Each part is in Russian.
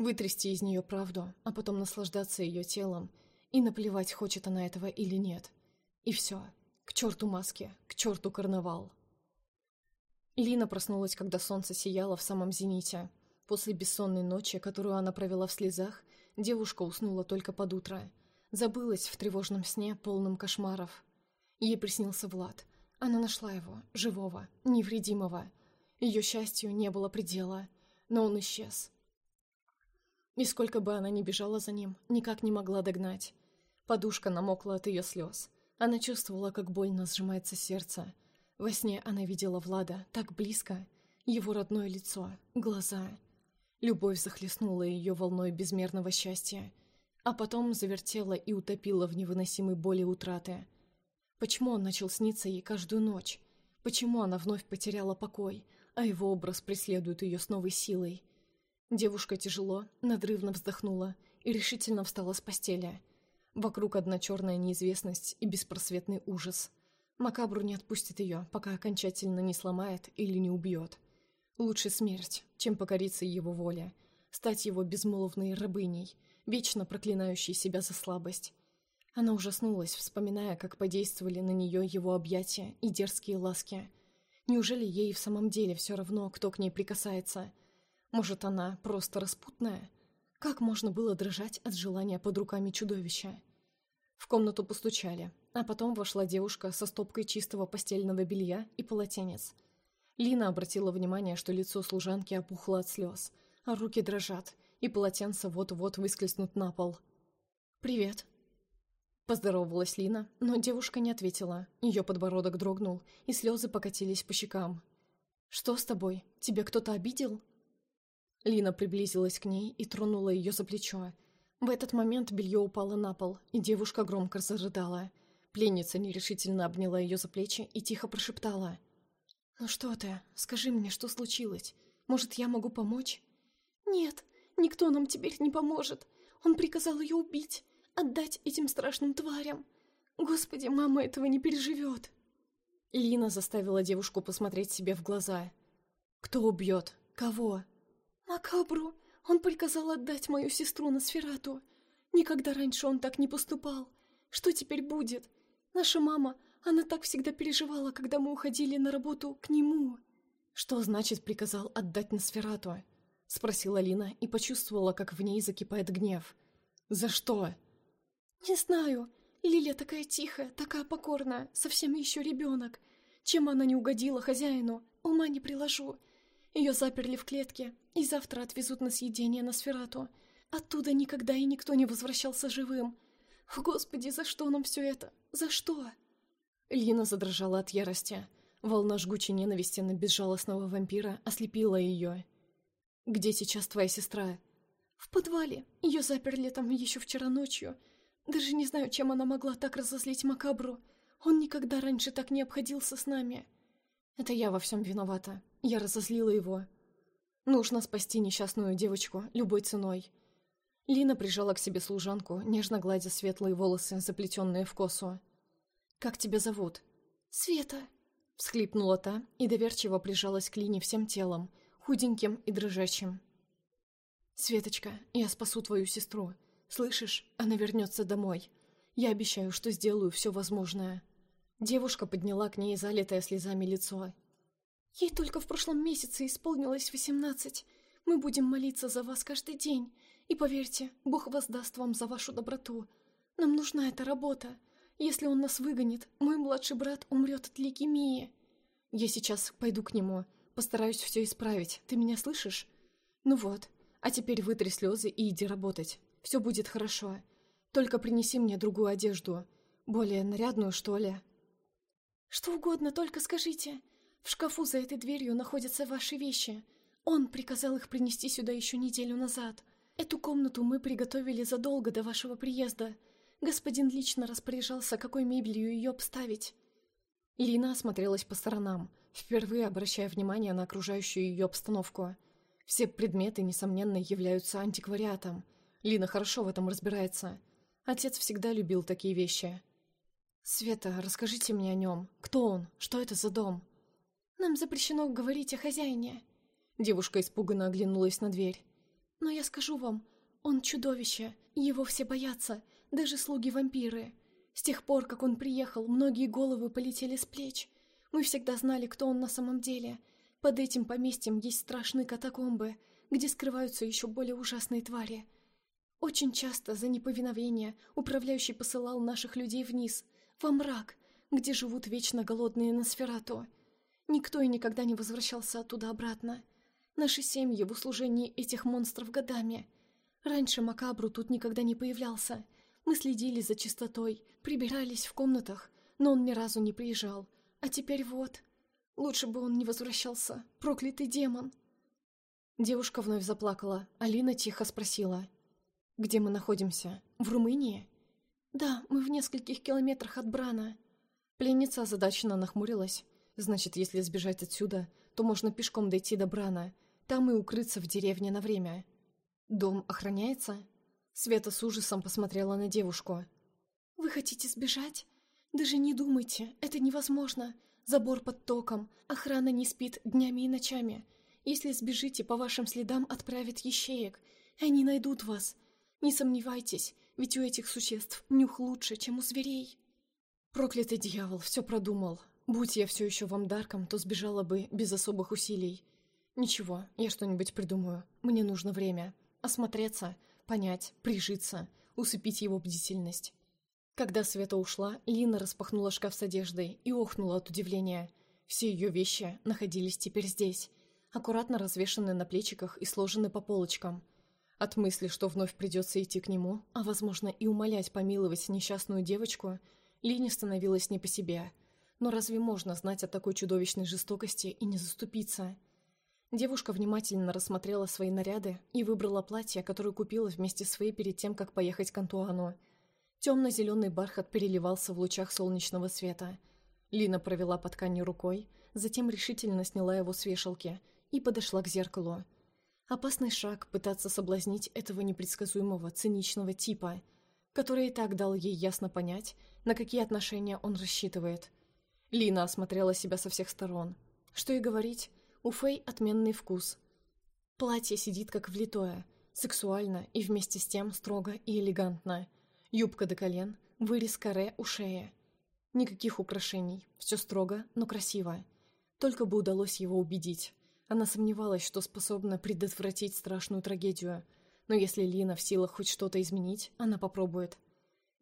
Вытрясти из нее правду, а потом наслаждаться ее телом, и наплевать, хочет она этого или нет. И все. К черту маски, к черту карнавал. Лина проснулась, когда солнце сияло в самом зените. После бессонной ночи, которую она провела в слезах, девушка уснула только под утро. Забылась в тревожном сне, полном кошмаров. Ей приснился Влад. Она нашла его, живого, невредимого. Ее счастью не было предела, но он исчез. И сколько бы она ни бежала за ним, никак не могла догнать. Подушка намокла от ее слез. Она чувствовала, как больно сжимается сердце. Во сне она видела Влада так близко, его родное лицо, глаза. Любовь захлестнула ее волной безмерного счастья, а потом завертела и утопила в невыносимой боли утраты. Почему он начал сниться ей каждую ночь? Почему она вновь потеряла покой, а его образ преследует ее с новой силой? Девушка тяжело, надрывно вздохнула и решительно встала с постели. Вокруг одна черная неизвестность и беспросветный ужас. Макабру не отпустит ее, пока окончательно не сломает или не убьет. Лучше смерть, чем покориться его воле, стать его безмолвной рабыней, вечно проклинающей себя за слабость. Она ужаснулась, вспоминая, как подействовали на нее его объятия и дерзкие ласки. Неужели ей в самом деле все равно, кто к ней прикасается? Может, она просто распутная? Как можно было дрожать от желания под руками чудовища? В комнату постучали, а потом вошла девушка со стопкой чистого постельного белья и полотенец. Лина обратила внимание, что лицо служанки опухло от слез, а руки дрожат, и полотенце вот-вот выскользнут на пол. «Привет», Поздоровалась Лина, но девушка не ответила. Ее подбородок дрогнул, и слезы покатились по щекам. «Что с тобой? Тебя кто-то обидел?» Лина приблизилась к ней и тронула ее за плечо. В этот момент белье упало на пол, и девушка громко зарыдала. Пленница нерешительно обняла ее за плечи и тихо прошептала. «Ну что ты? Скажи мне, что случилось? Может, я могу помочь?» «Нет, никто нам теперь не поможет. Он приказал ее убить отдать этим страшным тварям. Господи, мама этого не переживет. Лина заставила девушку посмотреть себе в глаза. «Кто убьет? Кого?» «Макабру. Он приказал отдать мою сестру на сферату. Никогда раньше он так не поступал. Что теперь будет? Наша мама, она так всегда переживала, когда мы уходили на работу к нему». «Что значит приказал отдать на сферату?» — спросила Лина и почувствовала, как в ней закипает гнев. «За что?» «Не знаю. Лиля такая тихая, такая покорная, совсем еще ребенок. Чем она не угодила хозяину, ума не приложу. Ее заперли в клетке, и завтра отвезут на съедение на сферату. Оттуда никогда и никто не возвращался живым. Господи, за что нам все это? За что?» Лина задрожала от ярости. Волна жгучей ненависти на безжалостного вампира ослепила ее. «Где сейчас твоя сестра?» «В подвале. Ее заперли там еще вчера ночью. Даже не знаю, чем она могла так разозлить Макабру. Он никогда раньше так не обходился с нами. Это я во всем виновата. Я разозлила его. Нужно спасти несчастную девочку любой ценой. Лина прижала к себе служанку, нежно гладя светлые волосы, заплетенные в косу. «Как тебя зовут?» «Света», — всхлипнула та и доверчиво прижалась к Лине всем телом, худеньким и дрожащим. «Светочка, я спасу твою сестру. Слышишь, она вернется домой. Я обещаю, что сделаю все возможное». Девушка подняла к ней залитое слезами лицо. «Ей только в прошлом месяце исполнилось восемнадцать. Мы будем молиться за вас каждый день. И поверьте, Бог воздаст вам за вашу доброту. Нам нужна эта работа. Если он нас выгонит, мой младший брат умрет от лейкемии». «Я сейчас пойду к нему. Постараюсь все исправить. Ты меня слышишь? Ну вот. А теперь вытри слезы и иди работать. Все будет хорошо. Только принеси мне другую одежду. Более нарядную, что ли?» «Что угодно, только скажите. В шкафу за этой дверью находятся ваши вещи. Он приказал их принести сюда еще неделю назад. Эту комнату мы приготовили задолго до вашего приезда. Господин лично распоряжался, какой мебелью ее обставить». Лина осмотрелась по сторонам, впервые обращая внимание на окружающую ее обстановку. Все предметы, несомненно, являются антиквариатом — Лина хорошо в этом разбирается. Отец всегда любил такие вещи. «Света, расскажите мне о нем. Кто он? Что это за дом?» «Нам запрещено говорить о хозяине». Девушка испуганно оглянулась на дверь. Но я скажу вам, он чудовище, его все боятся, даже слуги-вампиры. С тех пор, как он приехал, многие головы полетели с плеч. Мы всегда знали, кто он на самом деле. Под этим поместьем есть страшные катакомбы, где скрываются еще более ужасные твари. Очень часто за неповиновение управляющий посылал наших людей вниз, во мрак, где живут вечно голодные Носферату. Никто и никогда не возвращался оттуда обратно. Наши семьи в услужении этих монстров годами. Раньше Макабру тут никогда не появлялся. Мы следили за чистотой, прибирались в комнатах, но он ни разу не приезжал. А теперь вот... Лучше бы он не возвращался, проклятый демон. Девушка вновь заплакала. Алина тихо спросила. «Где мы находимся? В Румынии?» «Да, мы в нескольких километрах от Брана». Пленница озадаченно нахмурилась. «Значит, если сбежать отсюда, то можно пешком дойти до Брана, там и укрыться в деревне на время. Дом охраняется?» Света с ужасом посмотрела на девушку. «Вы хотите сбежать? Даже не думайте, это невозможно. Забор под током, охрана не спит днями и ночами. Если сбежите, по вашим следам отправят ящеек, и они найдут вас. Не сомневайтесь, ведь у этих существ нюх лучше, чем у зверей». «Проклятый дьявол, все продумал. Будь я все еще вам дарком, то сбежала бы без особых усилий. Ничего, я что-нибудь придумаю. Мне нужно время. Осмотреться, понять, прижиться, усыпить его бдительность. Когда Света ушла, Лина распахнула шкаф с одеждой и охнула от удивления. Все ее вещи находились теперь здесь, аккуратно развешаны на плечиках и сложены по полочкам. От мысли, что вновь придется идти к нему, а, возможно, и умолять помиловать несчастную девочку, Лине становилось не по себе. Но разве можно знать о такой чудовищной жестокости и не заступиться? Девушка внимательно рассмотрела свои наряды и выбрала платье, которое купила вместе с Фэй перед тем, как поехать к Антуану – Темно-зеленый бархат переливался в лучах солнечного света. Лина провела по ткани рукой, затем решительно сняла его с вешалки и подошла к зеркалу. Опасный шаг пытаться соблазнить этого непредсказуемого, циничного типа, который и так дал ей ясно понять, на какие отношения он рассчитывает. Лина осмотрела себя со всех сторон. Что и говорить, у Фэй отменный вкус. Платье сидит как влитое, сексуально и вместе с тем строго и элегантно – Юбка до колен, вырез каре у шеи. Никаких украшений, все строго, но красиво. Только бы удалось его убедить. Она сомневалась, что способна предотвратить страшную трагедию. Но если Лина в силах хоть что-то изменить, она попробует.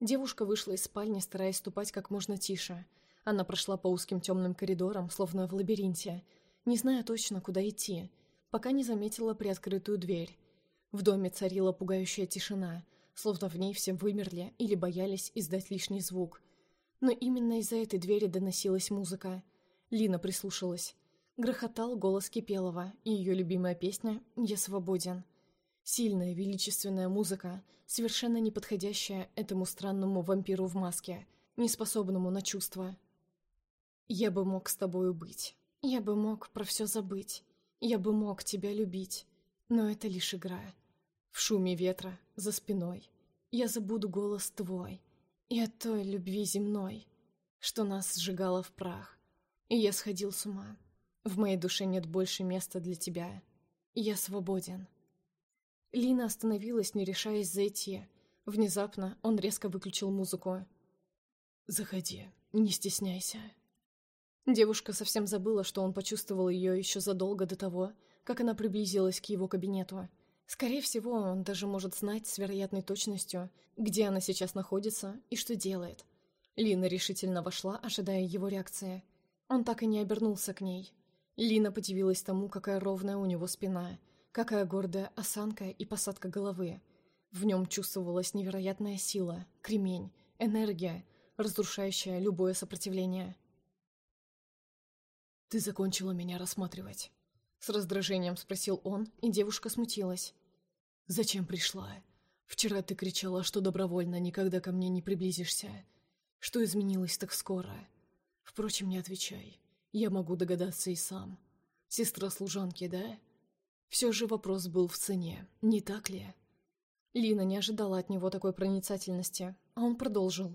Девушка вышла из спальни, стараясь ступать как можно тише. Она прошла по узким темным коридорам, словно в лабиринте, не зная точно, куда идти, пока не заметила приоткрытую дверь. В доме царила пугающая тишина — словно в ней все вымерли или боялись издать лишний звук. Но именно из-за этой двери доносилась музыка. Лина прислушалась. Грохотал голос Кипелова, и ее любимая песня «Я свободен». Сильная, величественная музыка, совершенно не подходящая этому странному вампиру в маске, неспособному на чувства. «Я бы мог с тобою быть. Я бы мог про все забыть. Я бы мог тебя любить. Но это лишь игра. В шуме ветра, за спиной, я забуду голос твой и от той любви земной, что нас сжигало в прах. И я сходил с ума. В моей душе нет больше места для тебя. Я свободен. Лина остановилась, не решаясь зайти. Внезапно он резко выключил музыку. «Заходи, не стесняйся». Девушка совсем забыла, что он почувствовал ее еще задолго до того, как она приблизилась к его кабинету. Скорее всего, он даже может знать с вероятной точностью, где она сейчас находится и что делает. Лина решительно вошла, ожидая его реакции. Он так и не обернулся к ней. Лина подивилась тому, какая ровная у него спина, какая гордая осанка и посадка головы. В нем чувствовалась невероятная сила, кремень, энергия, разрушающая любое сопротивление. «Ты закончила меня рассматривать?» С раздражением спросил он, и девушка смутилась. «Зачем пришла? Вчера ты кричала, что добровольно никогда ко мне не приблизишься. Что изменилось так скоро? Впрочем, не отвечай. Я могу догадаться и сам. Сестра служанки, да? Все же вопрос был в цене, не так ли?» Лина не ожидала от него такой проницательности, а он продолжил.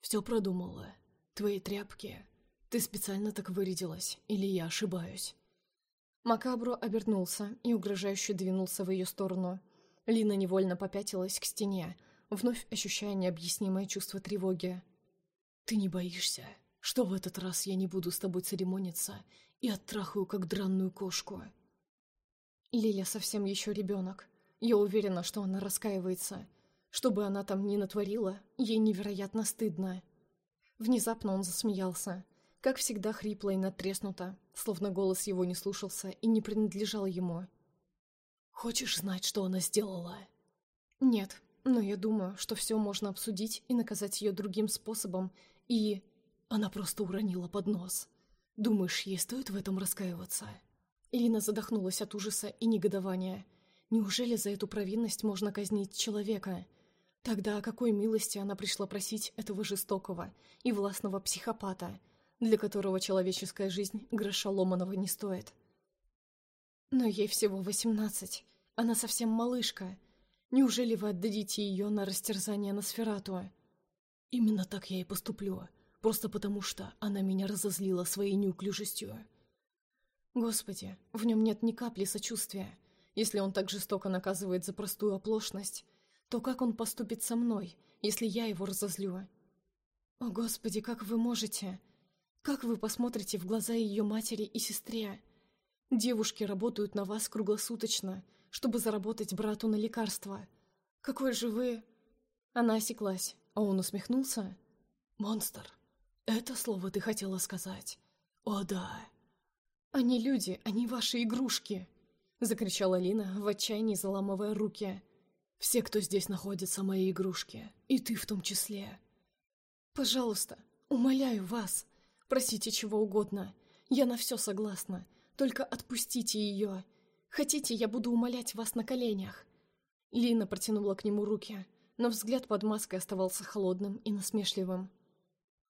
«Все продумала. Твои тряпки. Ты специально так вырядилась, или я ошибаюсь?» Макабро обернулся и угрожающе двинулся в ее сторону. Лина невольно попятилась к стене, вновь ощущая необъяснимое чувство тревоги. «Ты не боишься, что в этот раз я не буду с тобой церемониться и оттрахаю, как дранную кошку?» Лиля совсем еще ребенок. Я уверена, что она раскаивается. Что бы она там ни натворила, ей невероятно стыдно. Внезапно он засмеялся. Как всегда хрипло и натреснуто, словно голос его не слушался и не принадлежал ему. «Хочешь знать, что она сделала?» «Нет, но я думаю, что все можно обсудить и наказать ее другим способом, и...» Она просто уронила под нос. «Думаешь, ей стоит в этом раскаиваться?» Лина задохнулась от ужаса и негодования. Неужели за эту провинность можно казнить человека? Тогда о какой милости она пришла просить этого жестокого и властного психопата, для которого человеческая жизнь гроша ломаного не стоит? Но ей всего восемнадцать. Она совсем малышка. Неужели вы отдадите ее на растерзание на сферату? Именно так я и поступлю, просто потому что она меня разозлила своей неуклюжестью. Господи, в нем нет ни капли сочувствия. Если он так жестоко наказывает за простую оплошность, то как он поступит со мной, если я его разозлю? О, Господи, как вы можете? Как вы посмотрите в глаза ее матери и сестре? Девушки работают на вас круглосуточно, чтобы заработать брату на лекарства. Какой же вы... Она осеклась, а он усмехнулся. «Монстр, это слово ты хотела сказать. О, да!» «Они люди, они ваши игрушки!» — закричала Лина, в отчаянии заламывая руки. «Все, кто здесь находится, мои игрушки, и ты в том числе. Пожалуйста, умоляю вас, просите чего угодно, я на все согласна, только отпустите ее. Хотите, я буду умолять вас на коленях?» Лина протянула к нему руки, но взгляд под маской оставался холодным и насмешливым.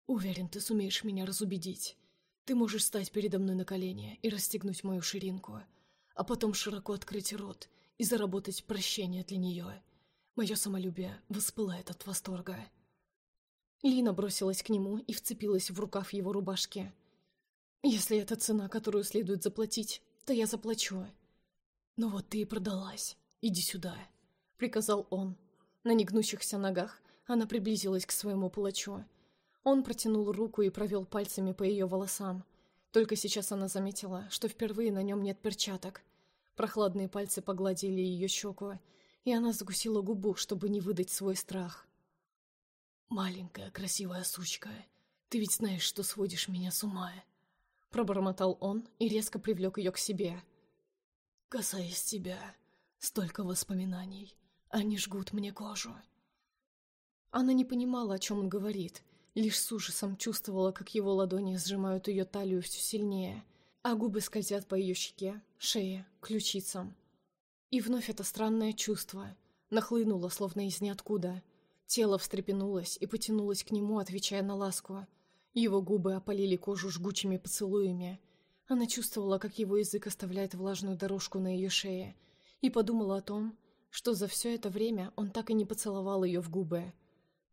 «Уверен, ты сумеешь меня разубедить. Ты можешь стать передо мной на колени и расстегнуть мою ширинку, а потом широко открыть рот и заработать прощение для нее. Мое самолюбие воспылает от восторга. Лина бросилась к нему и вцепилась в рукав его рубашки. «Если это цена, которую следует заплатить, то я заплачу». «Ну вот ты и продалась. Иди сюда», — приказал он. На негнущихся ногах она приблизилась к своему палачу. Он протянул руку и провел пальцами по ее волосам. Только сейчас она заметила, что впервые на нем нет перчаток. Прохладные пальцы погладили ее щеку, и она закусила губу, чтобы не выдать свой страх. «Маленькая красивая сучка, ты ведь знаешь, что сводишь меня с ума», — пробормотал он и резко привлек ее к себе. «Касаясь тебя, столько воспоминаний, они жгут мне кожу». Она не понимала, о чем он говорит, Лишь с ужасом чувствовала, как его ладони сжимают ее талию все сильнее, а губы скользят по ее щеке, шее, ключицам. И вновь это странное чувство нахлынуло, словно из ниоткуда. Тело встрепенулось и потянулось к нему, отвечая на ласку. Его губы опалили кожу жгучими поцелуями. Она чувствовала, как его язык оставляет влажную дорожку на ее шее, и подумала о том, что за все это время он так и не поцеловал ее в губы.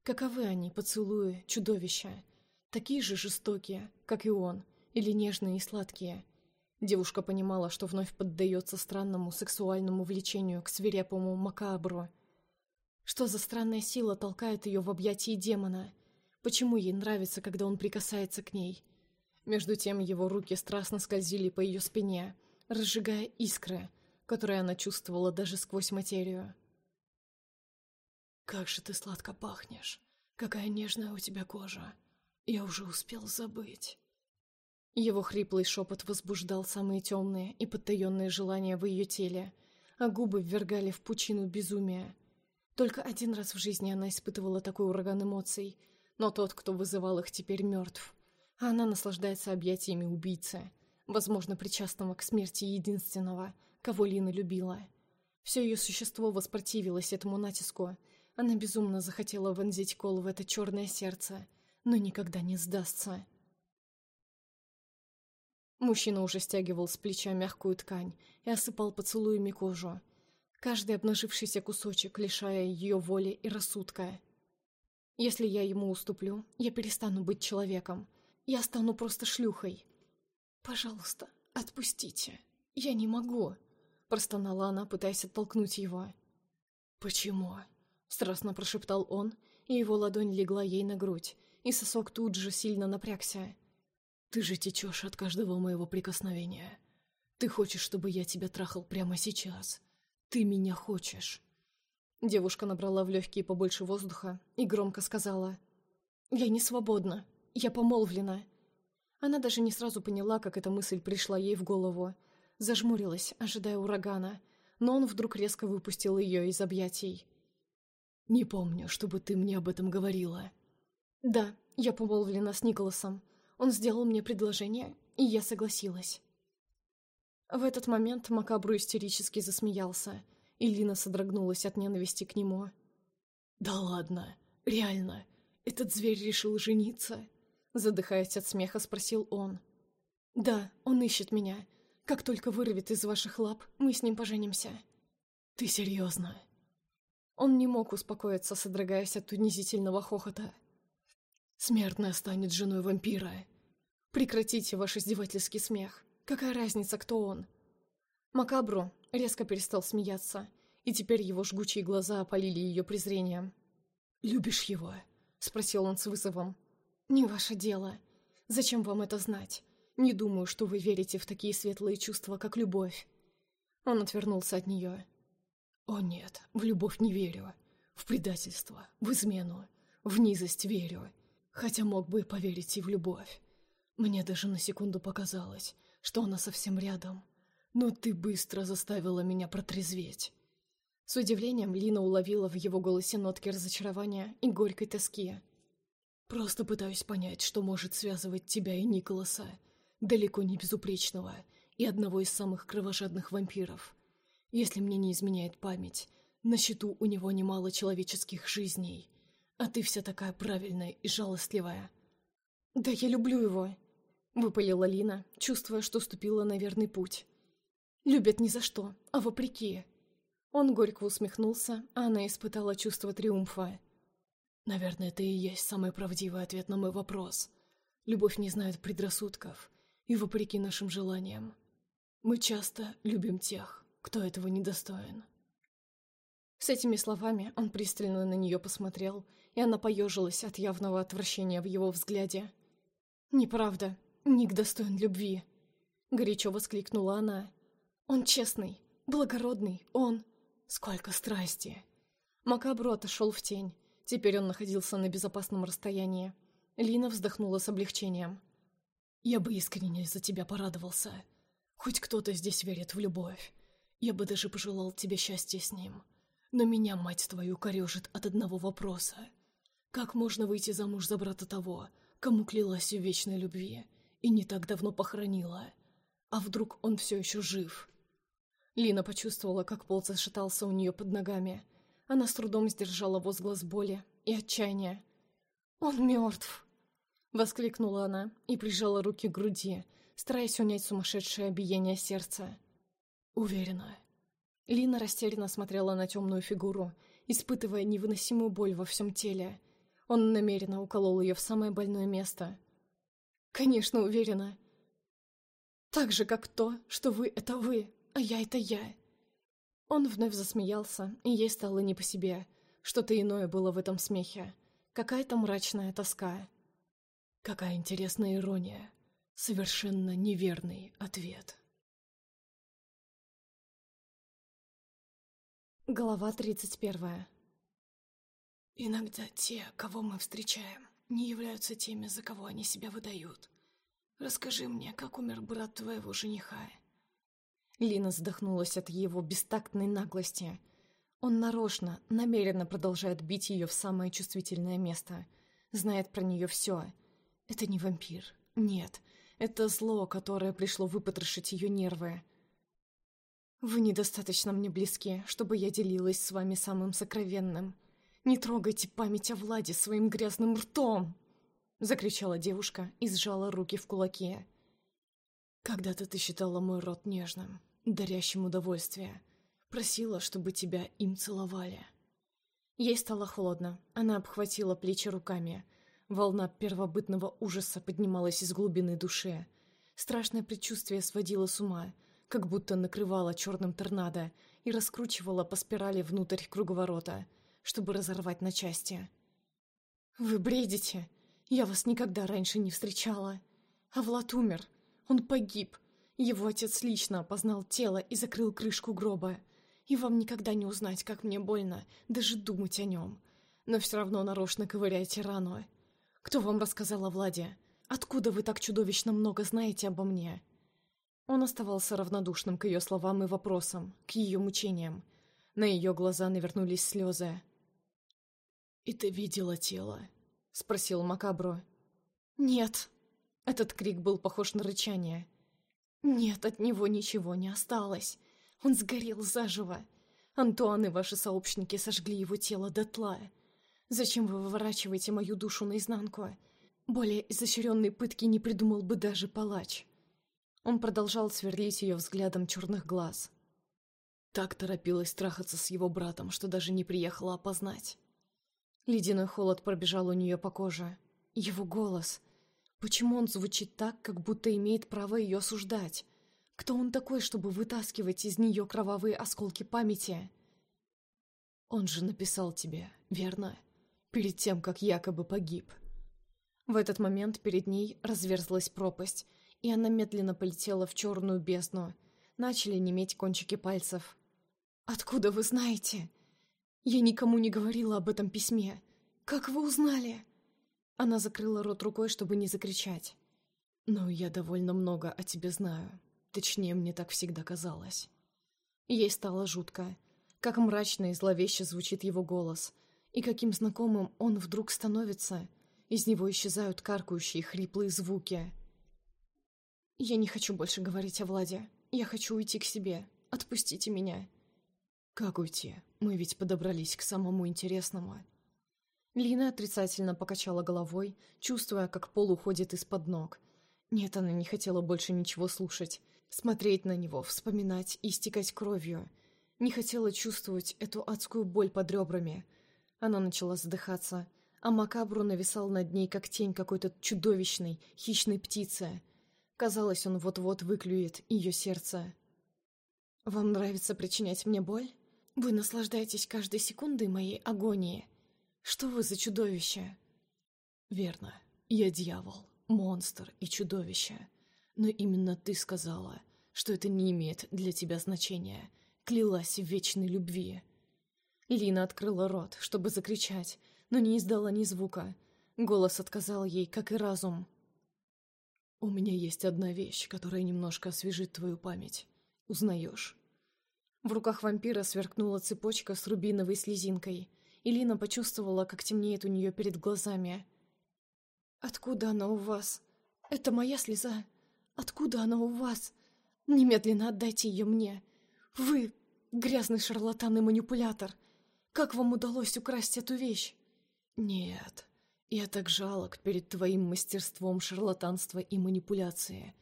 Каковы они, поцелуи, чудовища? Такие же жестокие, как и он, или нежные и сладкие? Девушка понимала, что вновь поддается странному сексуальному влечению к свирепому макабру. Что за странная сила толкает ее в объятии демона? Почему ей нравится, когда он прикасается к ней? Между тем его руки страстно скользили по ее спине, разжигая искры, которые она чувствовала даже сквозь материю. «Как же ты сладко пахнешь! Какая нежная у тебя кожа! Я уже успел забыть!» Его хриплый шепот возбуждал самые темные и подтаенные желания в ее теле, а губы ввергали в пучину безумия. Только один раз в жизни она испытывала такой ураган эмоций, но тот, кто вызывал их, теперь мертв. А она наслаждается объятиями убийцы, возможно, причастного к смерти единственного, кого Лина любила. Все ее существо воспротивилось этому натиску, она безумно захотела вонзить кол в это черное сердце, но никогда не сдастся. Мужчина уже стягивал с плеча мягкую ткань и осыпал поцелуями кожу. Каждый обнажившийся кусочек, лишая ее воли и рассудка. Если я ему уступлю, я перестану быть человеком. Я стану просто шлюхой. Пожалуйста, отпустите. «Я не могу», — простонала она, пытаясь оттолкнуть его. «Почему?» — страстно прошептал он, и его ладонь легла ей на грудь, и сосок тут же сильно напрягся. «Ты же течешь от каждого моего прикосновения. Ты хочешь, чтобы я тебя трахал прямо сейчас. Ты меня хочешь». Девушка набрала в легкие побольше воздуха и громко сказала. «Я не свободна. Я помолвлена». Она даже не сразу поняла, как эта мысль пришла ей в голову. Зажмурилась, ожидая урагана, но он вдруг резко выпустил ее из объятий. «Не помню, чтобы ты мне об этом говорила». «Да, я помолвлена с Николасом. Он сделал мне предложение, и я согласилась». В этот момент Макабру истерически засмеялся, и Лина содрогнулась от ненависти к нему. «Да ладно, реально, этот зверь решил жениться?» Задыхаясь от смеха, спросил он. «Да, он ищет меня. Как только вырвет из ваших лап, мы с ним поженимся». «Ты серьезно?» Он не мог успокоиться, содрогаясь от унизительного хохота. «Смертная станет женой вампира. Прекратите ваш издевательский смех. Какая разница, кто он?» Макабру резко перестал смеяться, и теперь его жгучие глаза опалили ее презрением. «Любишь его?» — спросил он с вызовом. «Не ваше дело. Зачем вам это знать? Не думаю, что вы верите в такие светлые чувства, как любовь». Он отвернулся от нее. «О нет, в любовь не верю. В предательство, в измену, в низость верю. Хотя мог бы поверить и в любовь. Мне даже на секунду показалось, что она совсем рядом. Но ты быстро заставила меня протрезветь». С удивлением Лина уловила в его голосе нотки разочарования и горькой тоски. «Просто пытаюсь понять, что может связывать тебя и Николаса, далеко не безупречного, и одного из самых кровожадных вампиров. Если мне не изменяет память, на счету у него немало человеческих жизней, а ты вся такая правильная и жалостливая». «Да я люблю его», — выпалила Лина, чувствуя, что ступила на верный путь. «Любят ни за что, а вопреки». Он горько усмехнулся, а она испытала чувство триумфа. «Наверное, это и есть самый правдивый ответ на мой вопрос. Любовь не знает предрассудков, и вопреки нашим желаниям. Мы часто любим тех, кто этого недостоин. С этими словами он пристально на нее посмотрел, и она поежилась от явного отвращения в его взгляде. «Неправда. Ник достоин любви!» Горячо воскликнула она. «Он честный, благородный, он...» «Сколько страсти!» Макабру отошел в тень. Теперь он находился на безопасном расстоянии. Лина вздохнула с облегчением. «Я бы искренне за тебя порадовался. Хоть кто-то здесь верит в любовь. Я бы даже пожелал тебе счастья с ним. Но меня, мать твою, корежит от одного вопроса. Как можно выйти замуж за брата того, кому клялась в вечной любви, и не так давно похоронила? А вдруг он все еще жив?» Лина почувствовала, как пол зашатался у нее под ногами. Она с трудом сдержала возглас боли и отчаяния. «Он мертв!» Воскликнула она и прижала руки к груди, стараясь унять сумасшедшее биение сердца. Уверена. Лина растерянно смотрела на темную фигуру, испытывая невыносимую боль во всем теле. Он намеренно уколол ее в самое больное место. «Конечно, уверена. Так же, как то, что вы — это вы, а я — это я». Он вновь засмеялся, и ей стало не по себе. Что-то иное было в этом смехе. Какая-то мрачная тоска. Какая интересная ирония. Совершенно неверный ответ. Глава 31 Иногда те, кого мы встречаем, не являются теми, за кого они себя выдают. Расскажи мне, как умер брат твоего жениха. Лина задохнулась от его бестактной наглости. Он нарочно, намеренно продолжает бить ее в самое чувствительное место. Знает про нее все. Это не вампир. Нет, это зло, которое пришло выпотрошить ее нервы. Вы недостаточно мне близки, чтобы я делилась с вами самым сокровенным. Не трогайте память о Владе своим грязным ртом!» Закричала девушка и сжала руки в кулаки. «Когда-то ты считала мой рот нежным, дарящим удовольствие. Просила, чтобы тебя им целовали». Ей стало холодно. Она обхватила плечи руками. Волна первобытного ужаса поднималась из глубины души. Страшное предчувствие сводило с ума — как будто накрывала черным торнадо и раскручивала по спирали внутрь круговорота, чтобы разорвать на части. «Вы бредите! Я вас никогда раньше не встречала. А Влад умер. Он погиб. Его отец лично опознал тело и закрыл крышку гроба. И вам никогда не узнать, как мне больно даже думать о нем. Но все равно нарочно ковыряете рану. Кто вам рассказал о Владе? Откуда вы так чудовищно много знаете обо мне?» Он оставался равнодушным к ее словам и вопросам, к ее мучениям. На ее глаза навернулись слезы. «И ты видела тело?» — спросил Макабро. «Нет». Этот крик был похож на рычание. «Нет, от него ничего не осталось. Он сгорел заживо. Антуан и ваши сообщники сожгли его тело дотла. Зачем вы выворачиваете мою душу наизнанку? Более изощренной пытки не придумал бы даже палач». Он продолжал сверлить ее взглядом черных глаз. Так торопилась трахаться с его братом, что даже не приехала опознать. Ледяной холод пробежал у нее по коже. Его голос. Почему он звучит так, как будто имеет право ее осуждать? Кто он такой, чтобы вытаскивать из нее кровавые осколки памяти? Он же написал тебе, верно? Перед тем, как якобы погиб. В этот момент перед ней разверзлась пропасть, и она медленно полетела в черную бездну. Начали неметь кончики пальцев. «Откуда вы знаете?» Я никому не говорила об этом письме. Как вы узнали?» Она закрыла рот рукой, чтобы не закричать. «Но я довольно много о тебе знаю. Точнее, мне так всегда казалось». Ей стало жутко. Как мрачно и зловеще звучит его голос. И каким знакомым он вдруг становится. Из него исчезают каркающие хриплые звуки. «Я не хочу больше говорить о Владе. Я хочу уйти к себе. Отпустите меня». «Как уйти? Мы ведь подобрались к самому интересному». Лина отрицательно покачала головой, чувствуя, как пол уходит из-под ног. Нет, она не хотела больше ничего слушать, смотреть на него, вспоминать и истекать кровью. Не хотела чувствовать эту адскую боль под ребрами. Она начала задыхаться, а Макабру нависал над ней, как тень какой-то чудовищной, хищной птицы. Казалось, он вот-вот выклюет ее сердце. «Вам нравится причинять мне боль?» Вы наслаждаетесь каждой секундой моей агонии. Что вы за чудовище? Верно. Я дьявол, монстр и чудовище. Но именно ты сказала, что это не имеет для тебя значения. Клялась в вечной любви. Лина открыла рот, чтобы закричать, но не издала ни звука. Голос отказал ей, как и разум. «У меня есть одна вещь, которая немножко освежит твою память. Узнаешь?» В руках вампира сверкнула цепочка с рубиновой слезинкой, и почувствовала, как темнеет у нее перед глазами. «Откуда она у вас? Это моя слеза. Откуда она у вас? Немедленно отдайте ее мне. Вы, грязный шарлатан и манипулятор, как вам удалось украсть эту вещь?» «Нет, я так жалок перед твоим мастерством шарлатанства и манипуляции.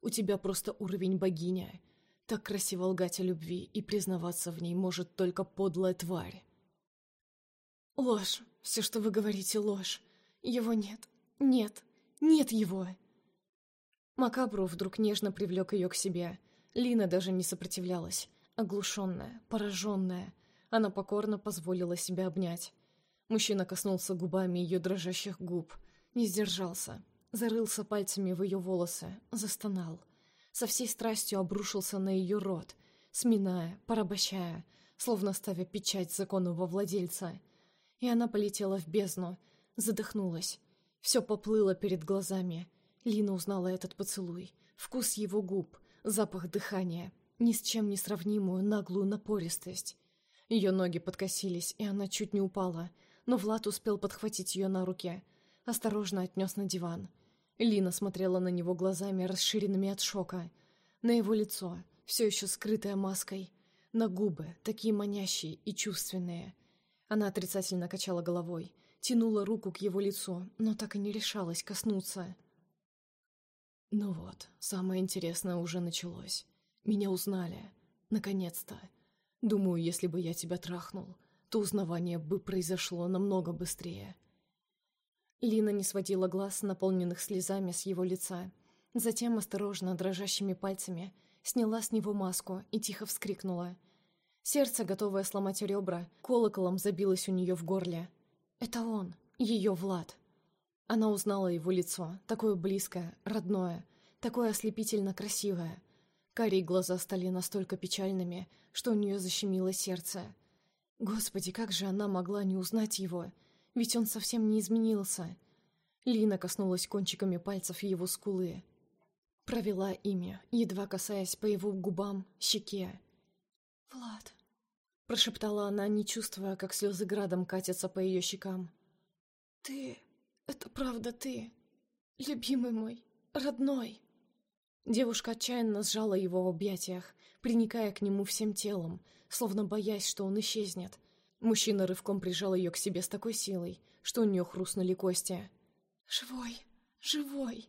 У тебя просто уровень богиня». Так красиво лгать о любви и признаваться в ней может только подлая тварь. Ложь. Все, что вы говорите, ложь. Его нет. Нет. Нет его. Макабру вдруг нежно привлек ее к себе. Лина даже не сопротивлялась. Оглушенная, пораженная. Она покорно позволила себя обнять. Мужчина коснулся губами ее дрожащих губ. Не сдержался. Зарылся пальцами в ее волосы. Застонал со всей страстью обрушился на ее рот, сминая, порабощая, словно ставя печать законного владельца. И она полетела в бездну, задохнулась. Все поплыло перед глазами. Лина узнала этот поцелуй, вкус его губ, запах дыхания, ни с чем не сравнимую наглую напористость. Ее ноги подкосились, и она чуть не упала, но Влад успел подхватить ее на руке, осторожно отнес на диван — Лина смотрела на него глазами, расширенными от шока. На его лицо, все еще скрытое маской. На губы, такие манящие и чувственные. Она отрицательно качала головой, тянула руку к его лицу, но так и не решалась коснуться. Ну вот, самое интересное уже началось. Меня узнали. Наконец-то. Думаю, если бы я тебя трахнул, то узнавание бы произошло намного быстрее. Лина не сводила глаз, наполненных слезами с его лица. Затем осторожно, дрожащими пальцами, сняла с него маску и тихо вскрикнула. Сердце, готовое сломать ребра, колоколом забилось у нее в горле. Это он, ее Влад. Она узнала его лицо, такое близкое, родное, такое ослепительно красивое. Карие глаза стали настолько печальными, что у нее защемило сердце. Господи, как же она могла не узнать его? Ведь он совсем не изменился. Лина коснулась кончиками пальцев его скулы. Провела ими, едва касаясь по его губам, щеке. «Влад», — прошептала она, не чувствуя, как слезы градом катятся по ее щекам. «Ты... это правда ты. Любимый мой, родной». Девушка отчаянно сжала его в объятиях, приникая к нему всем телом, словно боясь, что он исчезнет. Мужчина рывком прижал ее к себе с такой силой, что у нее хрустнули кости. «Живой! Живой!»